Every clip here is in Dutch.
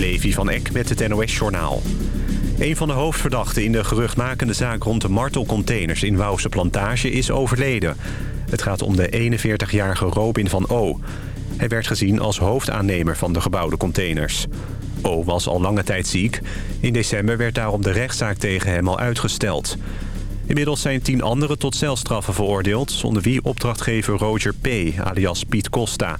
Levi van Eck met het NOS-journaal. Een van de hoofdverdachten in de geruchtmakende zaak rond de martelcontainers in Wouwse Plantage is overleden. Het gaat om de 41-jarige Robin van O. Hij werd gezien als hoofdaannemer van de gebouwde containers. O was al lange tijd ziek. In december werd daarom de rechtszaak tegen hem al uitgesteld. Inmiddels zijn tien anderen tot celstraffen veroordeeld... zonder wie opdrachtgever Roger P., alias Piet Costa.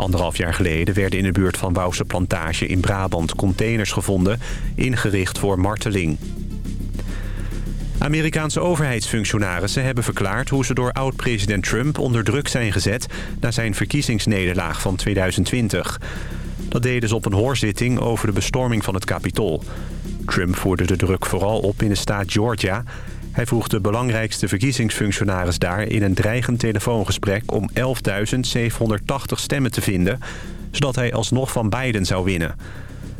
Anderhalf jaar geleden werden in de buurt van Wouwse Plantage in Brabant... containers gevonden, ingericht voor marteling. Amerikaanse overheidsfunctionarissen hebben verklaard... hoe ze door oud-president Trump onder druk zijn gezet... na zijn verkiezingsnederlaag van 2020. Dat deden ze op een hoorzitting over de bestorming van het Capitool. Trump voerde de druk vooral op in de staat Georgia... Hij vroeg de belangrijkste verkiezingsfunctionaris daar in een dreigend telefoongesprek om 11.780 stemmen te vinden, zodat hij alsnog van Biden zou winnen.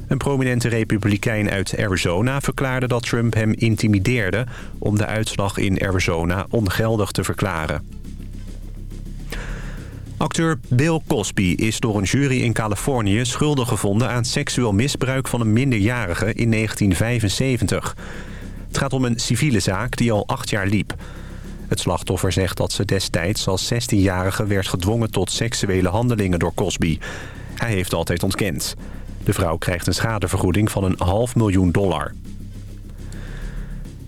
Een prominente republikein uit Arizona verklaarde dat Trump hem intimideerde om de uitslag in Arizona ongeldig te verklaren. Acteur Bill Cosby is door een jury in Californië schuldig gevonden aan seksueel misbruik van een minderjarige in 1975. Het gaat om een civiele zaak die al acht jaar liep. Het slachtoffer zegt dat ze destijds als 16-jarige werd gedwongen tot seksuele handelingen door Cosby. Hij heeft altijd ontkend. De vrouw krijgt een schadevergoeding van een half miljoen dollar.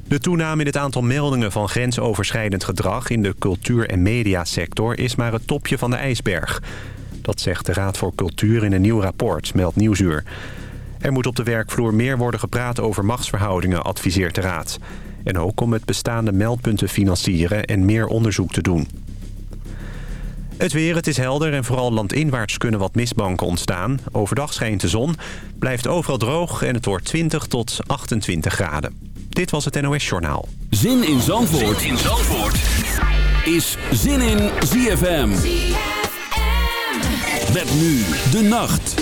De toename in het aantal meldingen van grensoverschrijdend gedrag... in de cultuur- en mediasector is maar het topje van de ijsberg. Dat zegt de Raad voor Cultuur in een nieuw rapport, meldt Nieuwsuur. Er moet op de werkvloer meer worden gepraat over machtsverhoudingen, adviseert de Raad. En ook om het bestaande meldpunten financieren en meer onderzoek te doen. Het weer, het is helder en vooral landinwaarts kunnen wat mistbanken ontstaan. Overdag schijnt de zon, blijft overal droog en het wordt 20 tot 28 graden. Dit was het NOS Journaal. Zin in Zandvoort, zin in Zandvoort. is Zin in ZFM. ZFM. Met nu de nacht.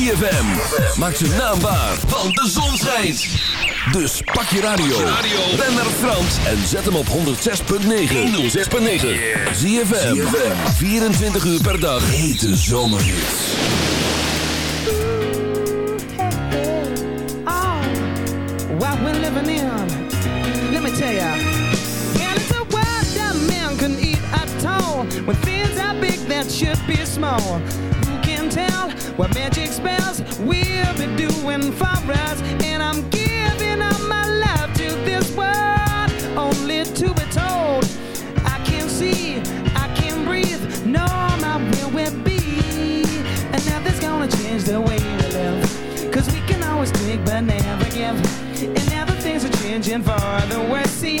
ZFM. Maak ze naambaar, want de zon schijnt. Dus pak je radio. Ben naar Frans en zet hem op 106.9. 106.9. ZFM. 24 uur per dag. Hete zomerhits. Oh, what we're living in. Let me tell ya. And it's a world that man can eat at all. When things are big that should be small. tell what magic spells we'll be doing for us. And I'm giving up my love to this world, only to be told I can see, I can breathe. No, I'm not where we be. And now this gonna change the way we live. Cause we can always take but never give. And now the things are changing for the worse. See,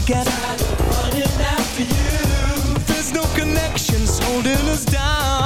together. I've running after you. There's no connections holding us down.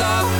stop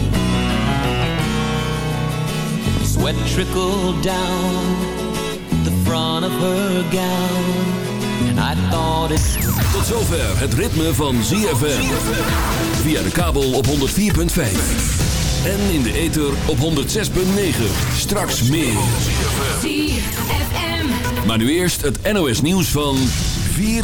Sweat trickled down the front of her gown and I thought it... Tot zover het ritme van ZFM. Via de kabel op 104.5. En in de ether op 106.9. Straks meer. ZFM. Maar nu eerst het NOS nieuws van 4 uur.